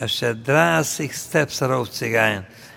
Er steht 30 Steps darauf zu gehen.